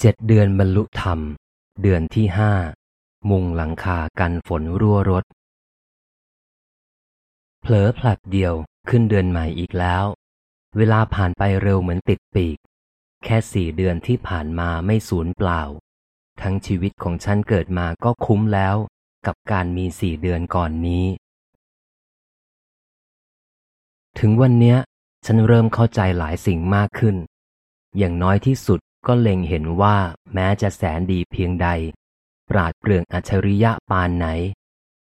เจ็ดเดือนบรรลุธรรม เดือนที่ห้า มุงหลังคากันฝนรั่วรถ เผลอผลัดเดียวขึ้นเดือนใหม่อีกแล้ว เวลาผ่านไปเร็วเหมือนติดปีก แค่สี่เดือนที่ผ่านมาไม่สูญเปล่า ทั้งชีวิตของฉันเกิดมาก็คุ้มแล้ว กับการมีสี่เดือนก่อนนี้ ถึงวันเนี้ย ฉันเริ่มเข้าใจหลายสิ่งมากขึ้น อย่างน้อยที่สุด ก็เล็งเห็นว่าแม้จะแสนดีเพียงใด ปราดเปรื่องอัจฉริยะปานไหน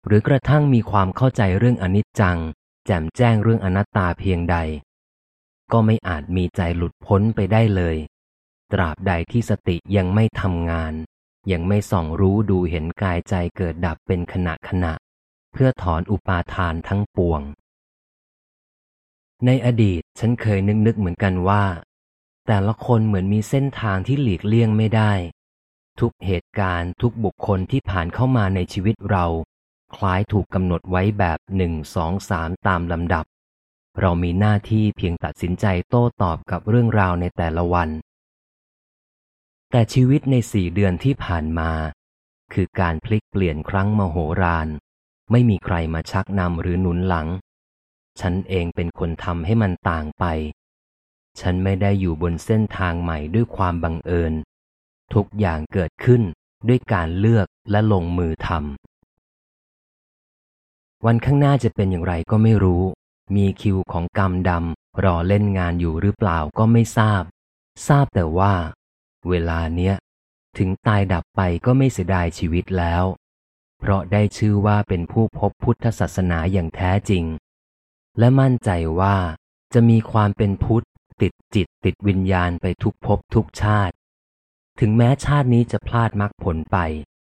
หรือกระทั่งมีความเข้าใจเรื่องอนิจจัง แจ่มแจ้งเรื่องอนัตตาเพียงใด ก็ไม่อาจมีใจหลุดพ้นไปได้เลย ตราบใดที่สติยังไม่ทำงาน ยังไม่ส่องรู้ดูเห็นกายใจเกิดดับเป็นขณะขณะ เพื่อถอนอุปาทานทั้งปวงในอดีตฉันเคยนึกนึกเหมือนกันว่า แต่ละคนเหมือนมีเส้นทางที่หลีกเลี่ยงไม่ได้ ทุกเหตุการณ์ทุกบุคคลที่ผ่านเข้ามาในชีวิตเรา คล้ายถูกกำหนดไว้แบบหนึ่งสองสามตามลำดับ เรามีหน้าที่เพียงตัดสินใจโต้ตอบกับเรื่องราวในแต่ละวัน แต่ชีวิตในสี่เดือนที่ผ่านมา คือการพลิกเปลี่ยนครั้งมโหฬารไม่มีใครมาชักนำหรือหนุนหลัง ฉันเองเป็นคนทำให้มันต่างไป ฉันไม่ได้อยู่บนเส้นทางใหม่ด้วยความบังเอิญ ทุกอย่างเกิดขึ้นด้วยการเลือกและลงมือทำวันข้างหน้าจะเป็นอย่างไรก็ไม่รู้ มีคิวของกรรมดำรอเล่นงานอยู่หรือเปล่าก็ไม่ทราบ ทราบแต่ว่า เวลาเนี้ย ถึงตายดับไปก็ไม่เสียดายชีวิตแล้ว เพราะได้ชื่อว่าเป็นผู้พบพุทธศาสนาอย่างแท้จริง และมั่นใจว่าจะมีความเป็นพุทธ ติดจิตติดวิญญาณไปทุกภพทุกชาติ ถึงแม้ชาตินี้จะพลาดมรรคผลไป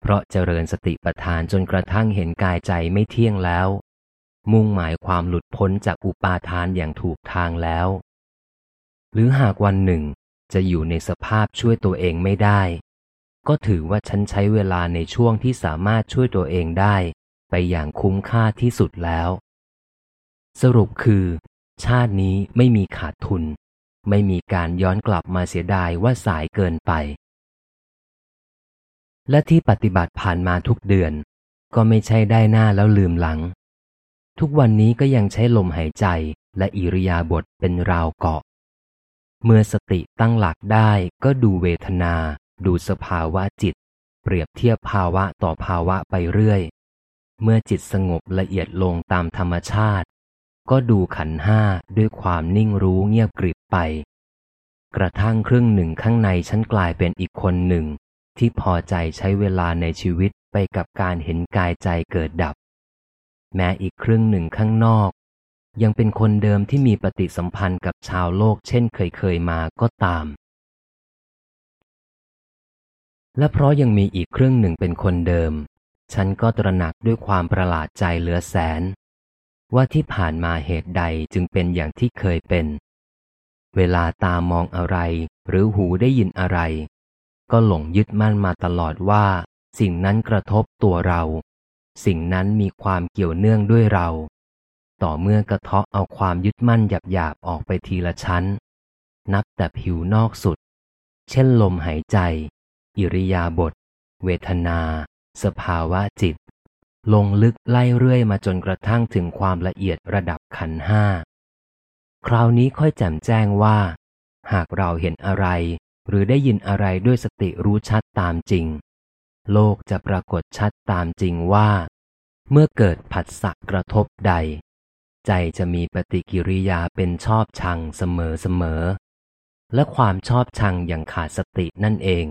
เพราะเจริญสติปัฏฐานจนกระทั่งเห็นกายใจไม่เที่ยงแล้ว มุ่งหมายความหลุดพ้นจากอุปาทานอย่างถูกทางแล้ว หรือหากวันหนึ่งจะอยู่ในสภาพช่วยตัวเองไม่ได้ ก็ถือว่าฉันใช้เวลาในช่วงที่สามารถช่วยตัวเองได้ ไปอย่างคุ้มค่าที่สุดแล้ว สรุปคือ ชาตินี้ไม่มีขาดทุน ไม่มีการย้อนกลับมาเสียดายว่าสายเกินไป และที่ปฏิบัติผ่านมาทุกเดือน ก็ไม่ใช่ได้หน้าแล้วลืมหลัง ทุกวันนี้ก็ยังใช้ลมหายใจและอิริยาบถเป็นราวเกาะ เมื่อสติตั้งหลักได้ก็ดูเวทนา ดูสภาวะจิต เปรียบเทียบภาวะต่อภาวะไปเรื่อย เมื่อจิตสงบละเอียดลงตามธรรมชาติ ก็ดูขันห้าด้วยความนิ่งรู้เงียบกริบไป กระทั่งครึ่งหนึ่งข้างในฉันกลายเป็นอีกคนหนึ่ง ที่พอใจใช้เวลาในชีวิตไปกับการเห็นกายใจเกิดดับ แม้อีกครึ่งหนึ่งข้างนอก ยังเป็นคนเดิมที่มีปฏิสัมพันธ์กับชาวโลกเช่นเคยเคยมาก็ตาม และเพราะยังมีอีกครึ่งหนึ่งเป็นคนเดิม ฉันก็ตระหนักด้วยความประหลาดใจเหลือแสน ว่าที่ผ่านมาเหตุใดจึงเป็นอย่างที่เคยเป็น เวลาตามองอะไร หรือหูได้ยินอะไร ก็หลงยึดมั่นมาตลอดว่า สิ่งนั้นกระทบตัวเรา สิ่งนั้นมีความเกี่ยวเนื่องด้วยเรา ต่อเมื่อกระเทาะเอาความยึดมั่นหยาบๆออกไปทีละชั้น นับแต่ผิวนอกสุด เช่นลมหายใจ อิริยาบถเวทนา สภาวะจิต ลงลึกไล่เรื่อยมาจนกระทั่งถึงความละเอียดระดับขันห้า คราวนี้ค่อยแจ่มแจ้งว่า หากเราเห็นอะไร หรือได้ยินอะไรด้วยสติรู้ชัดตามจริง โลกจะปรากฏชัดตามจริงว่า เมื่อเกิดผัสสะกระทบใด ใจจะมีปฏิกิริยาเป็นชอบชังเสมอเสมอ และความชอบชังอย่างขาดสตินั่นเอง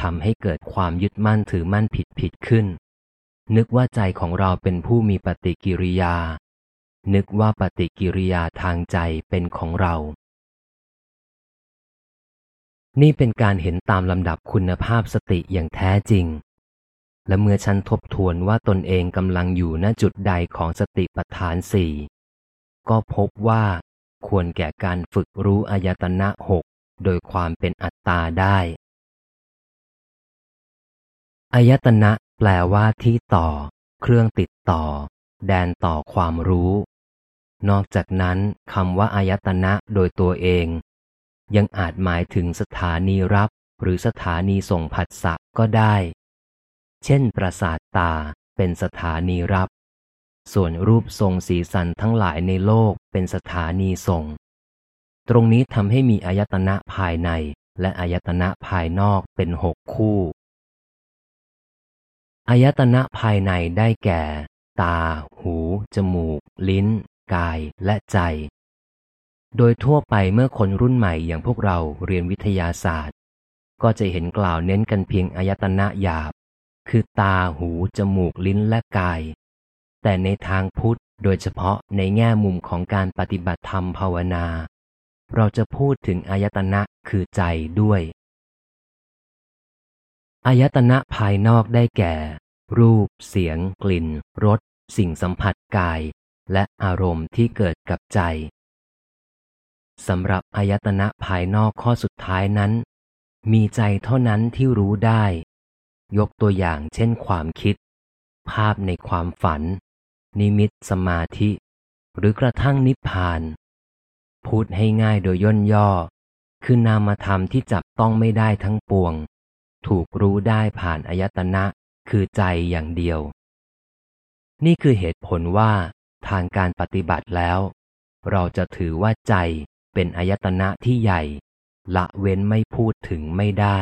ทำให้เกิดความยึดมั่นถือมั่นผิดผิดขึ้น นึกว่าใจของเราเป็นผู้มีปฏิกิริยา นึกว่าปฏิกิริยาทางใจเป็นของเรา นี่เป็นการเห็นตามลำดับคุณภาพสติอย่างแท้จริง และเมื่อฉันทบทวนว่าตนเองกำลังอยู่ณจุดใดของสติปัฏฐานสี่ก็พบว่าควรแก่การฝึกรู้อายตนะหกโดยความเป็นอัตตาได้ อายตนะ แปลว่าที่ต่อ เครื่องติดต่อ แดนต่อความรู้ นอกจากนั้นคำว่าอายตนะโดยตัวเอง ยังอาจหมายถึงสถานีรับ หรือสถานีส่งผัสสะก็ได้ เช่น ประสาทตาเป็นสถานีรับ ส่วนรูปทรงสีสันทั้งหลายในโลกเป็นสถานีส่ง ตรงนี้ทำให้มีอายตนะภายในและอายตนะภายนอกเป็นหกคู่ อายตนะภายในได้แก่ ตา หู จมูก ลิ้น กาย และใจ โดยทั่วไปเมื่อคนรุ่นใหม่อย่างพวกเราเรียนวิทยาศาสตร์ ก็จะเห็นกล่าวเน้นกันเพียงอายตนะหยาบ คือตา หู จมูก ลิ้น และกาย แต่ในทางพุทธโดยเฉพาะในแง่มุมของการปฏิบัติธรรมภาวนา เราจะพูดถึงอายตนะคือใจด้วย อายตนะภายนอกได้แก่ รูป เสียง กลิ่น รส สิ่งสัมผัสกาย และอารมณ์ที่เกิดกับใจ สำหรับอายตนะภายนอกข้อสุดท้ายนั้น มีใจเท่านั้นที่รู้ได้ ยกตัวอย่างเช่นความคิด ภาพในความฝัน นิมิตสมาธิ หรือกระทั่งนิพพาน พูดให้ง่ายโดยย่นย่อ คือนามธรรมที่จับต้องไม่ได้ทั้งปวง ถูกรู้ได้ผ่านอายตนะคือใจอย่างเดียว นี่คือเหตุผลว่า ทางการปฏิบัติแล้ว เราจะถือว่าใจเป็นอายตนะที่ใหญ่ ละเว้นไม่พูดถึงไม่ได้